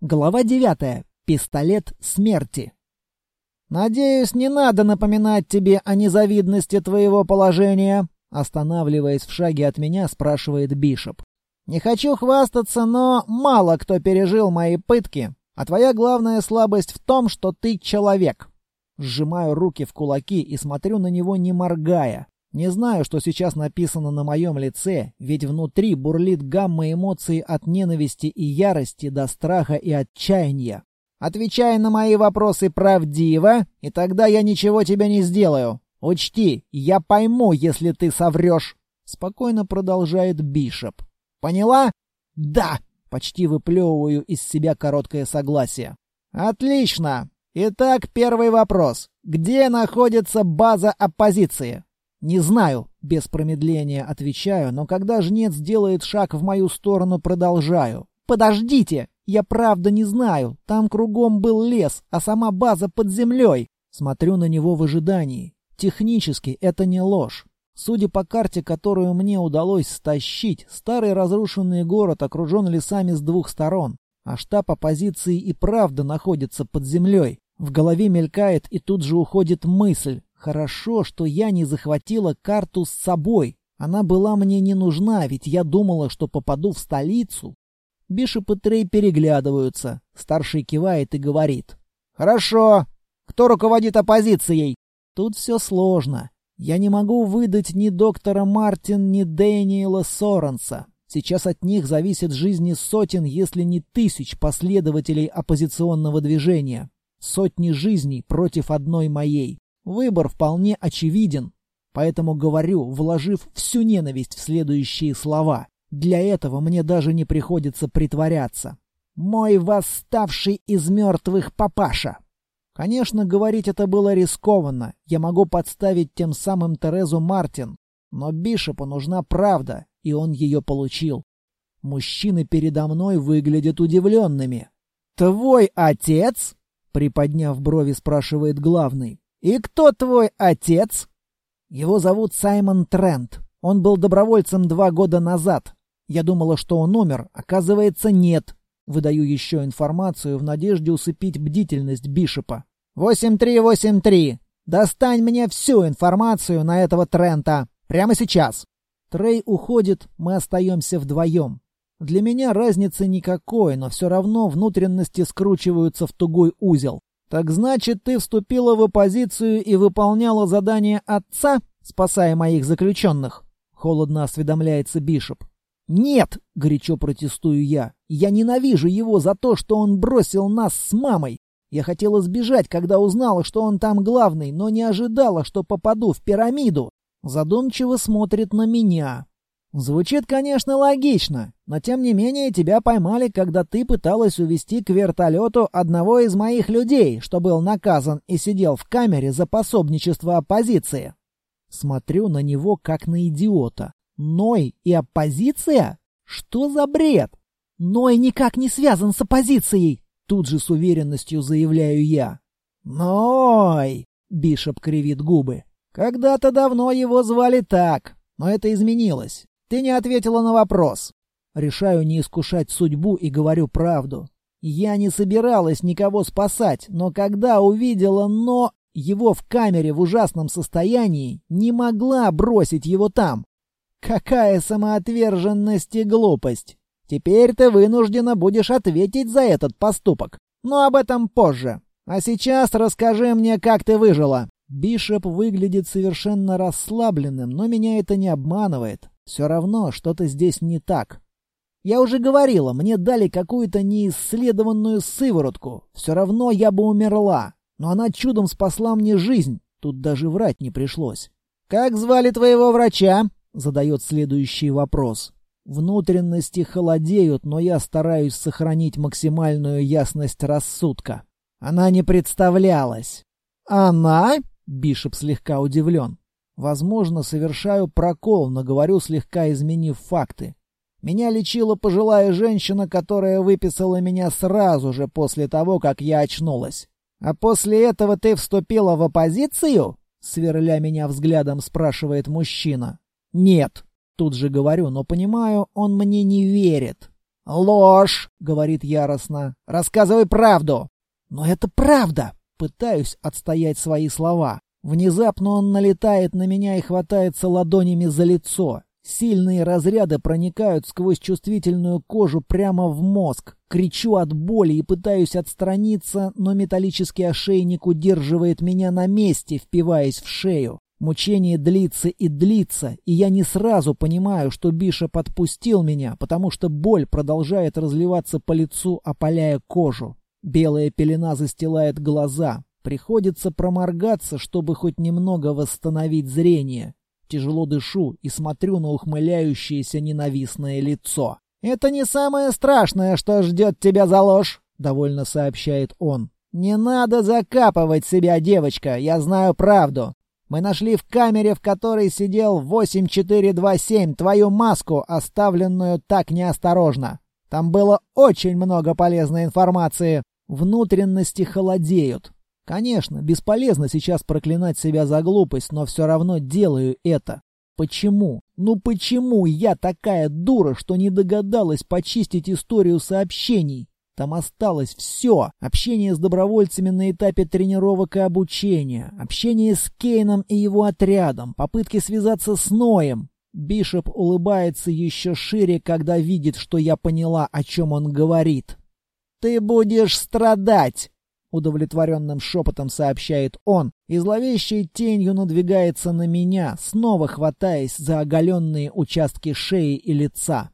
Глава 9. Пистолет смерти. «Надеюсь, не надо напоминать тебе о незавидности твоего положения», останавливаясь в шаге от меня, спрашивает Бишоп. «Не хочу хвастаться, но мало кто пережил мои пытки, а твоя главная слабость в том, что ты человек». Сжимаю руки в кулаки и смотрю на него, не моргая. Не знаю, что сейчас написано на моем лице, ведь внутри бурлит гамма эмоций от ненависти и ярости до страха и отчаяния. Отвечай на мои вопросы правдиво, и тогда я ничего тебе не сделаю. Учти, я пойму, если ты соврешь. Спокойно продолжает Бишоп. Поняла? Да! Почти выплевываю из себя короткое согласие. Отлично! Итак, первый вопрос. Где находится база оппозиции? «Не знаю», — без промедления отвечаю, но когда жнец делает шаг в мою сторону, продолжаю. «Подождите! Я правда не знаю. Там кругом был лес, а сама база под землей». Смотрю на него в ожидании. Технически это не ложь. Судя по карте, которую мне удалось стащить, старый разрушенный город окружен лесами с двух сторон, а штаб оппозиции и правда находится под землей. В голове мелькает и тут же уходит мысль. Хорошо, что я не захватила карту с собой. Она была мне не нужна, ведь я думала, что попаду в столицу. Бишоп и Трей переглядываются. Старший кивает и говорит. «Хорошо. Кто руководит оппозицией?» Тут все сложно. Я не могу выдать ни доктора Мартин, ни Дэниела Соренса. Сейчас от них зависят жизни сотен, если не тысяч последователей оппозиционного движения. Сотни жизней против одной моей. Выбор вполне очевиден, поэтому говорю, вложив всю ненависть в следующие слова. Для этого мне даже не приходится притворяться. «Мой восставший из мертвых папаша!» Конечно, говорить это было рискованно. Я могу подставить тем самым Терезу Мартин. Но Бишопу нужна правда, и он ее получил. Мужчины передо мной выглядят удивленными. «Твой отец?» — приподняв брови, спрашивает главный. «И кто твой отец?» «Его зовут Саймон Трент. Он был добровольцем два года назад. Я думала, что он умер. Оказывается, нет. Выдаю еще информацию в надежде усыпить бдительность Бишопа. «8383! Достань мне всю информацию на этого Трента! Прямо сейчас!» Трей уходит, мы остаемся вдвоем. Для меня разницы никакой, но все равно внутренности скручиваются в тугой узел. «Так значит, ты вступила в оппозицию и выполняла задание отца, спасая моих заключенных?» — холодно осведомляется Бишоп. «Нет!» — горячо протестую я. «Я ненавижу его за то, что он бросил нас с мамой. Я хотела сбежать, когда узнала, что он там главный, но не ожидала, что попаду в пирамиду». Задумчиво смотрит на меня. Звучит, конечно, логично, но тем не менее тебя поймали, когда ты пыталась увести к вертолету одного из моих людей, что был наказан и сидел в камере за пособничество оппозиции. Смотрю на него как на идиота. Ной и оппозиция? Что за бред? Ной никак не связан с оппозицией, тут же с уверенностью заявляю я. Ной! Бишоп кривит губы. Когда-то давно его звали так, но это изменилось. Ты не ответила на вопрос. Решаю не искушать судьбу и говорю правду. Я не собиралась никого спасать, но когда увидела «но» его в камере в ужасном состоянии, не могла бросить его там. Какая самоотверженность и глупость. Теперь ты вынуждена будешь ответить за этот поступок. Но об этом позже. А сейчас расскажи мне, как ты выжила. Бишоп выглядит совершенно расслабленным, но меня это не обманывает. Все равно что-то здесь не так. Я уже говорила, мне дали какую-то неисследованную сыворотку. Все равно я бы умерла. Но она чудом спасла мне жизнь. Тут даже врать не пришлось. «Как звали твоего врача?» — задает следующий вопрос. Внутренности холодеют, но я стараюсь сохранить максимальную ясность рассудка. Она не представлялась. «Она?» — Бишоп слегка удивлен. Возможно, совершаю прокол, но говорю, слегка изменив факты. Меня лечила пожилая женщина, которая выписала меня сразу же после того, как я очнулась. «А после этого ты вступила в оппозицию?» Сверля меня взглядом, спрашивает мужчина. «Нет», тут же говорю, но понимаю, он мне не верит. «Ложь!» — говорит яростно. «Рассказывай правду!» «Но это правда!» Пытаюсь отстоять свои слова. Внезапно он налетает на меня и хватается ладонями за лицо. Сильные разряды проникают сквозь чувствительную кожу прямо в мозг. Кричу от боли и пытаюсь отстраниться, но металлический ошейник удерживает меня на месте, впиваясь в шею. Мучение длится и длится, и я не сразу понимаю, что Бишоп отпустил меня, потому что боль продолжает разливаться по лицу, опаляя кожу. Белая пелена застилает глаза. Приходится проморгаться, чтобы хоть немного восстановить зрение. Тяжело дышу и смотрю на ухмыляющееся ненавистное лицо. «Это не самое страшное, что ждет тебя за ложь», — довольно сообщает он. «Не надо закапывать себя, девочка, я знаю правду. Мы нашли в камере, в которой сидел 8427, твою маску, оставленную так неосторожно. Там было очень много полезной информации. Внутренности холодеют. Конечно, бесполезно сейчас проклинать себя за глупость, но все равно делаю это. Почему? Ну почему я такая дура, что не догадалась почистить историю сообщений? Там осталось все. Общение с добровольцами на этапе тренировок и обучения, общение с Кейном и его отрядом, попытки связаться с Ноем. Бишоп улыбается еще шире, когда видит, что я поняла, о чем он говорит. «Ты будешь страдать!» Удовлетворенным шепотом сообщает он, и зловещей тенью надвигается на меня, снова хватаясь за оголенные участки шеи и лица.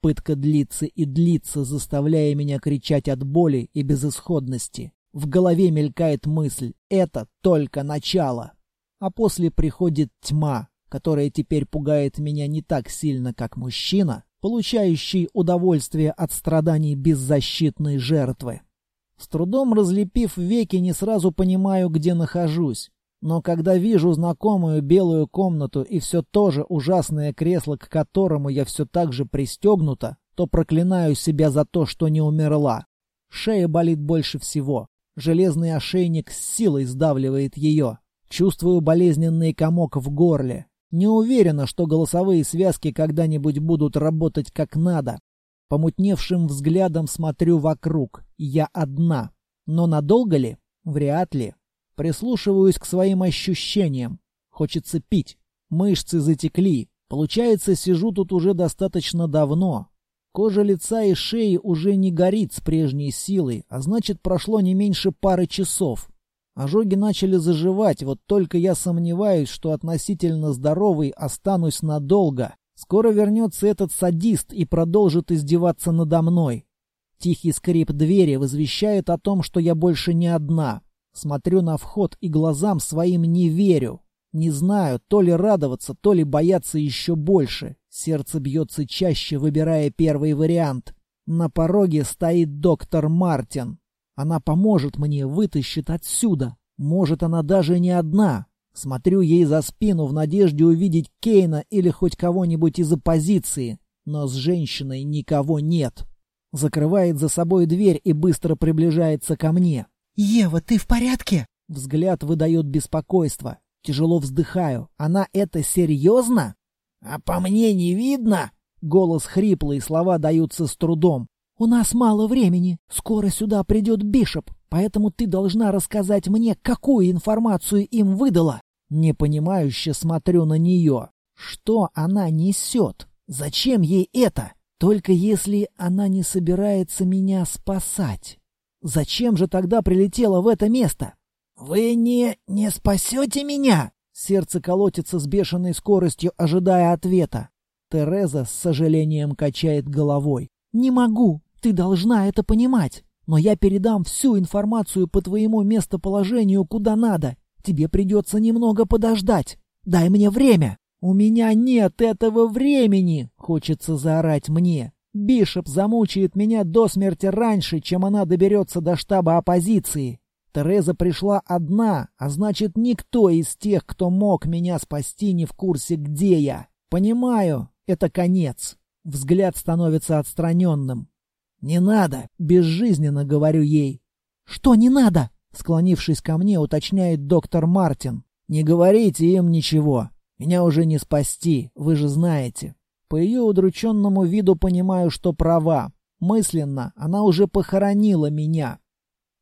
Пытка длится и длится, заставляя меня кричать от боли и безысходности. В голове мелькает мысль «это только начало». А после приходит тьма, которая теперь пугает меня не так сильно, как мужчина, получающий удовольствие от страданий беззащитной жертвы. С трудом разлепив веки, не сразу понимаю, где нахожусь. Но когда вижу знакомую белую комнату и все то же ужасное кресло, к которому я все так же пристегнута, то проклинаю себя за то, что не умерла. Шея болит больше всего. Железный ошейник с силой сдавливает ее. Чувствую болезненный комок в горле. Не уверена, что голосовые связки когда-нибудь будут работать как надо. Помутневшим взглядом смотрю вокруг. Я одна. Но надолго ли? Вряд ли. Прислушиваюсь к своим ощущениям. Хочется пить. Мышцы затекли. Получается, сижу тут уже достаточно давно. Кожа лица и шеи уже не горит с прежней силой, а значит, прошло не меньше пары часов. Ожоги начали заживать, вот только я сомневаюсь, что относительно здоровый останусь надолго. Скоро вернется этот садист и продолжит издеваться надо мной. Тихий скрип двери возвещает о том, что я больше не одна. Смотрю на вход и глазам своим не верю. Не знаю, то ли радоваться, то ли бояться еще больше. Сердце бьется чаще, выбирая первый вариант. На пороге стоит доктор Мартин. Она поможет мне, вытащит отсюда. Может, она даже не одна. Смотрю ей за спину в надежде увидеть Кейна или хоть кого-нибудь из оппозиции, но с женщиной никого нет. Закрывает за собой дверь и быстро приближается ко мне. «Ева, ты в порядке?» Взгляд выдает беспокойство. Тяжело вздыхаю. Она это серьезно? А по мне не видно? Голос хриплый, слова даются с трудом. «У нас мало времени. Скоро сюда придет Бишоп, поэтому ты должна рассказать мне, какую информацию им выдала». Непонимающе смотрю на нее. Что она несет? Зачем ей это? Только если она не собирается меня спасать. Зачем же тогда прилетела в это место? «Вы не... не спасете меня?» Сердце колотится с бешеной скоростью, ожидая ответа. Тереза с сожалением качает головой. «Не могу. Ты должна это понимать. Но я передам всю информацию по твоему местоположению куда надо. Тебе придется немного подождать. Дай мне время. У меня нет этого времени, хочется заорать мне. Бишоп замучает меня до смерти раньше, чем она доберется до штаба оппозиции. Тереза пришла одна, а значит, никто из тех, кто мог меня спасти, не в курсе, где я. Понимаю, это конец. Взгляд становится отстраненным. «Не надо!» — безжизненно говорю ей. «Что не надо?» Склонившись ко мне, уточняет доктор Мартин. «Не говорите им ничего. Меня уже не спасти, вы же знаете». По ее удрученному виду понимаю, что права. Мысленно она уже похоронила меня.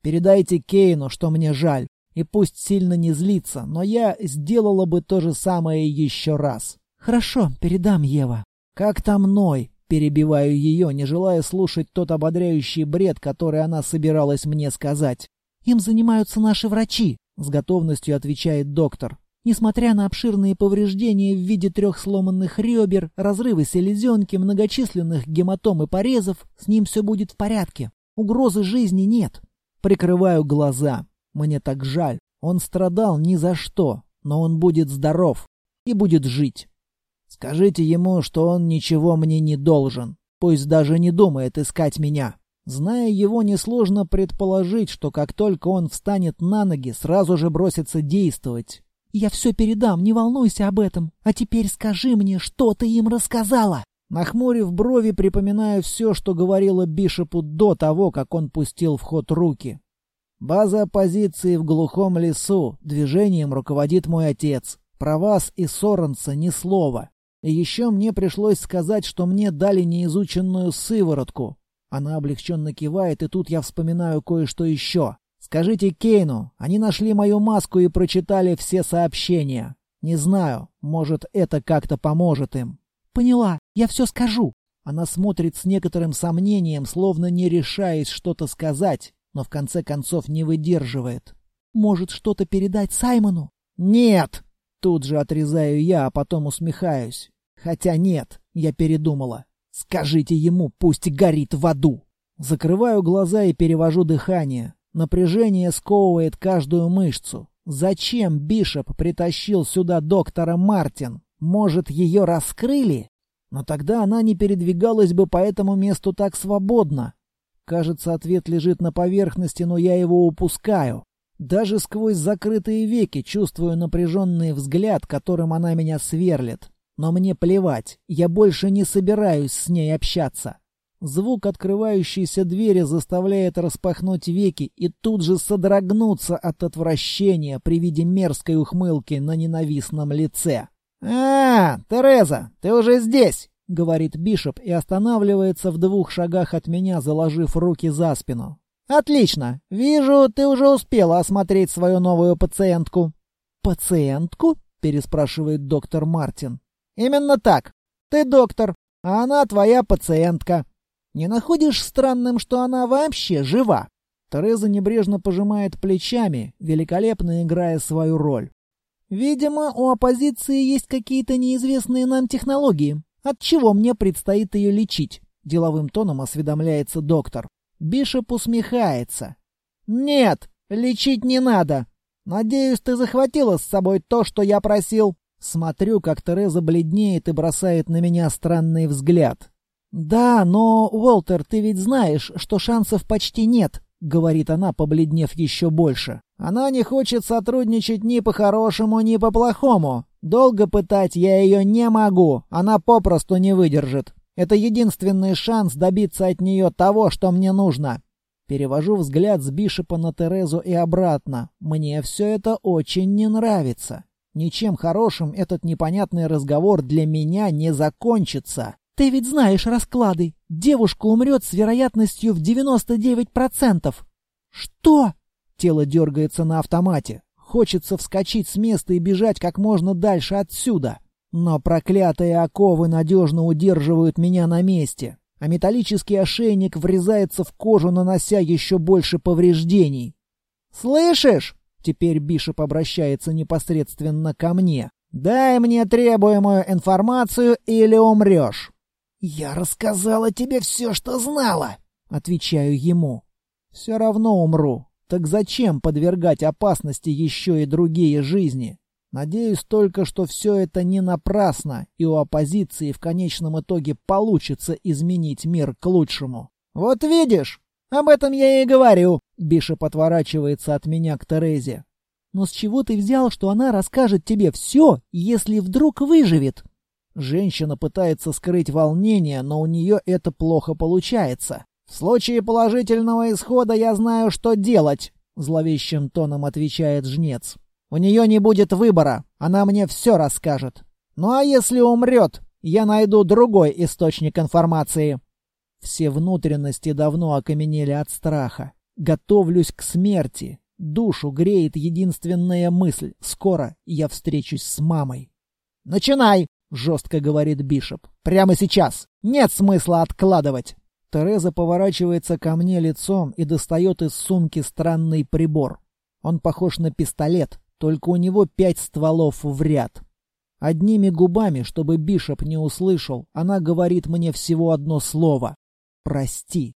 Передайте Кейну, что мне жаль. И пусть сильно не злится, но я сделала бы то же самое еще раз. Хорошо, передам, Ева. Как там Ной? Перебиваю ее, не желая слушать тот ободряющий бред, который она собиралась мне сказать. «Им занимаются наши врачи», — с готовностью отвечает доктор. Несмотря на обширные повреждения в виде трех сломанных ребер, разрывы селезенки, многочисленных гематом и порезов, с ним все будет в порядке. Угрозы жизни нет. Прикрываю глаза. Мне так жаль. Он страдал ни за что, но он будет здоров и будет жить. Скажите ему, что он ничего мне не должен. Пусть даже не думает искать меня. Зная его, несложно предположить, что как только он встанет на ноги, сразу же бросится действовать. «Я все передам, не волнуйся об этом. А теперь скажи мне, что ты им рассказала?» Нахмурив брови, припоминаю все, что говорила Бишопу до того, как он пустил в ход руки. База оппозиции в глухом лесу. Движением руководит мой отец. Про вас и Соренса ни слова. И еще мне пришлось сказать, что мне дали неизученную сыворотку. Она облегченно кивает, и тут я вспоминаю кое-что еще. Скажите Кейну, они нашли мою маску и прочитали все сообщения. Не знаю, может, это как-то поможет им. Поняла, я все скажу. Она смотрит с некоторым сомнением, словно не решаясь что-то сказать, но в конце концов не выдерживает. Может, что-то передать Саймону? Нет! Тут же отрезаю я, а потом усмехаюсь. Хотя нет, я передумала. Скажите ему, пусть горит в аду. Закрываю глаза и перевожу дыхание. Напряжение сковывает каждую мышцу. Зачем Бишоп притащил сюда доктора Мартин? Может, ее раскрыли? Но тогда она не передвигалась бы по этому месту так свободно. Кажется, ответ лежит на поверхности, но я его упускаю. Даже сквозь закрытые веки чувствую напряженный взгляд, которым она меня сверлит. Но мне плевать, я больше не собираюсь с ней общаться. Звук открывающейся двери заставляет распахнуть веки и тут же содрогнуться от отвращения при виде мерзкой ухмылки на ненавистном лице. «А, Тереза, ты уже здесь!» — говорит Бишоп и останавливается в двух шагах от меня, заложив руки за спину. «Отлично! Вижу, ты уже успела осмотреть свою новую пациентку». «Пациентку?» — переспрашивает доктор Мартин. «Именно так. Ты доктор, а она твоя пациентка. Не находишь странным, что она вообще жива?» Тереза небрежно пожимает плечами, великолепно играя свою роль. «Видимо, у оппозиции есть какие-то неизвестные нам технологии. От чего мне предстоит ее лечить?» — деловым тоном осведомляется доктор. Бишоп усмехается. «Нет, лечить не надо. Надеюсь, ты захватила с собой то, что я просил». Смотрю, как Тереза бледнеет и бросает на меня странный взгляд. «Да, но, Уолтер, ты ведь знаешь, что шансов почти нет», — говорит она, побледнев еще больше. «Она не хочет сотрудничать ни по-хорошему, ни по-плохому. Долго пытать я ее не могу, она попросту не выдержит. Это единственный шанс добиться от нее того, что мне нужно. Перевожу взгляд с Бишопа на Терезу и обратно. Мне все это очень не нравится. Ничем хорошим этот непонятный разговор для меня не закончится. Ты ведь знаешь расклады. Девушка умрет с вероятностью в 99%. Что? Тело дергается на автомате. Хочется вскочить с места и бежать как можно дальше отсюда. Но проклятые оковы надежно удерживают меня на месте, а металлический ошейник врезается в кожу, нанося еще больше повреждений. «Слышишь?» — теперь Бишоп обращается непосредственно ко мне. «Дай мне требуемую информацию или умрешь». «Я рассказала тебе все, что знала», — отвечаю ему. «Все равно умру. Так зачем подвергать опасности еще и другие жизни?» Надеюсь только, что все это не напрасно, и у оппозиции в конечном итоге получится изменить мир к лучшему. «Вот видишь, об этом я и говорю», — Бишоп отворачивается от меня к Терезе. «Но с чего ты взял, что она расскажет тебе все, если вдруг выживет?» Женщина пытается скрыть волнение, но у нее это плохо получается. «В случае положительного исхода я знаю, что делать», — зловещим тоном отвечает жнец. У нее не будет выбора, она мне все расскажет. Ну а если умрет, я найду другой источник информации. Все внутренности давно окаменели от страха. Готовлюсь к смерти. Душу греет единственная мысль. Скоро я встречусь с мамой. «Начинай!» — жестко говорит Бишоп. «Прямо сейчас! Нет смысла откладывать!» Тереза поворачивается ко мне лицом и достает из сумки странный прибор. Он похож на пистолет, только у него пять стволов в ряд. Одними губами, чтобы Бишоп не услышал, она говорит мне всего одно слово. «Прости».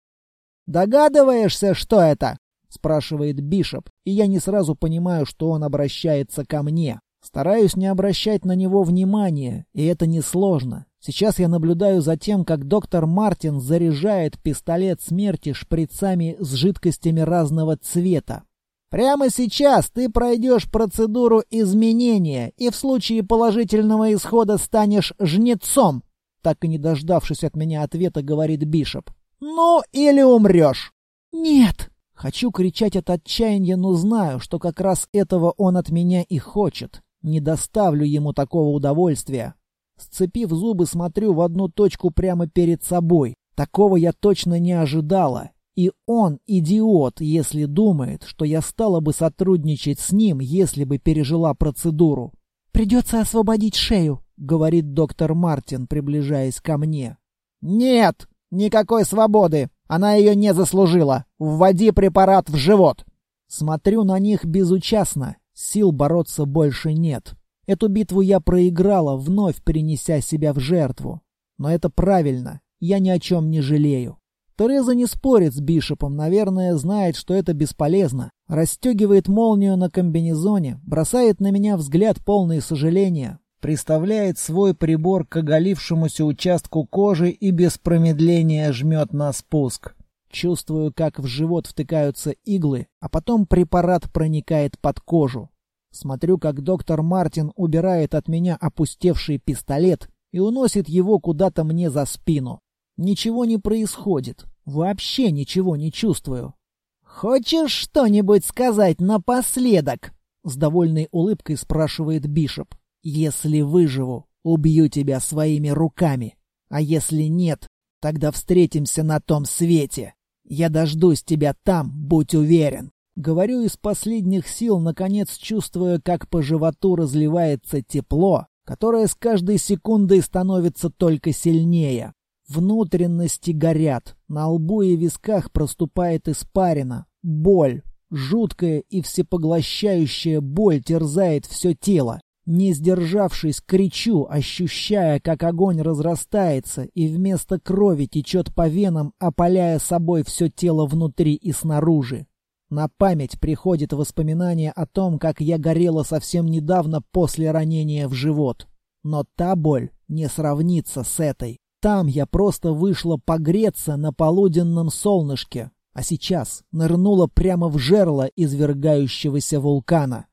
«Догадываешься, что это?» — спрашивает Бишоп, и я не сразу понимаю, что он обращается ко мне. Стараюсь не обращать на него внимания, и это несложно. Сейчас я наблюдаю за тем, как доктор Мартин заряжает пистолет смерти шприцами с жидкостями разного цвета. Прямо сейчас ты пройдешь процедуру изменения и в случае положительного исхода станешь жнецом. Так и не дождавшись от меня ответа, говорит Бишоп. Ну или умрешь. Нет. Хочу кричать от отчаяния, но знаю, что как раз этого он от меня и хочет. Не доставлю ему такого удовольствия. Сцепив зубы, смотрю в одну точку прямо перед собой. Такого я точно не ожидала. И он идиот, если думает, что я стала бы сотрудничать с ним, если бы пережила процедуру. «Придется освободить шею», — говорит доктор Мартин, приближаясь ко мне. «Нет, никакой свободы. Она ее не заслужила. Вводи препарат в живот». Смотрю на них безучастно. Сил бороться больше нет. Эту битву я проиграла, вновь принеся себя в жертву. Но это правильно. Я ни о чем не жалею. Тереза не спорит с Бишопом, наверное, знает, что это бесполезно. Расстегивает молнию на комбинезоне, бросает на меня взгляд полный сожаления, приставляет свой прибор к оголившемуся участку кожи и без промедления жмет на спуск. Чувствую, как в живот втыкаются иглы, а потом препарат проникает под кожу. Смотрю, как доктор Мартин убирает от меня опустевший пистолет и уносит его куда-то мне за спину. Ничего не происходит. Вообще ничего не чувствую. «Хочешь что-нибудь сказать напоследок?» С довольной улыбкой спрашивает Бишоп. «Если выживу, убью тебя своими руками. А если нет, тогда встретимся на том свете. Я дождусь тебя там, будь уверен». Говорю из последних сил, наконец чувствуя, как по животу разливается тепло, которое с каждой секундой становится только сильнее. Внутренности горят, на лбу и висках проступает испарина, боль. Жуткая и всепоглощающая боль терзает все тело. Не сдержавшись, кричу, ощущая, как огонь разрастается и вместо крови течет по венам, опаляя собой все тело внутри и снаружи. На память приходит воспоминание о том, как я горела совсем недавно после ранения в живот. Но та боль не сравнится с этой. Там я просто вышла погреться на полуденном солнышке, а сейчас нырнула прямо в жерло извергающегося вулкана.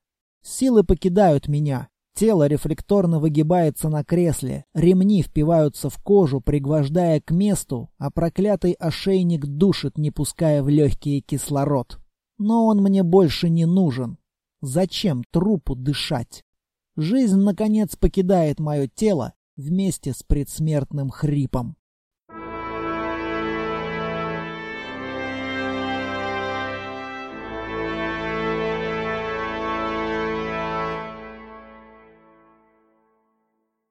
Силы покидают меня. Тело рефлекторно выгибается на кресле, ремни впиваются в кожу, пригвождая к месту, а проклятый ошейник душит, не пуская в легкий кислород. Но он мне больше не нужен. Зачем трупу дышать? Жизнь, наконец, покидает мое тело, вместе с предсмертным хрипом.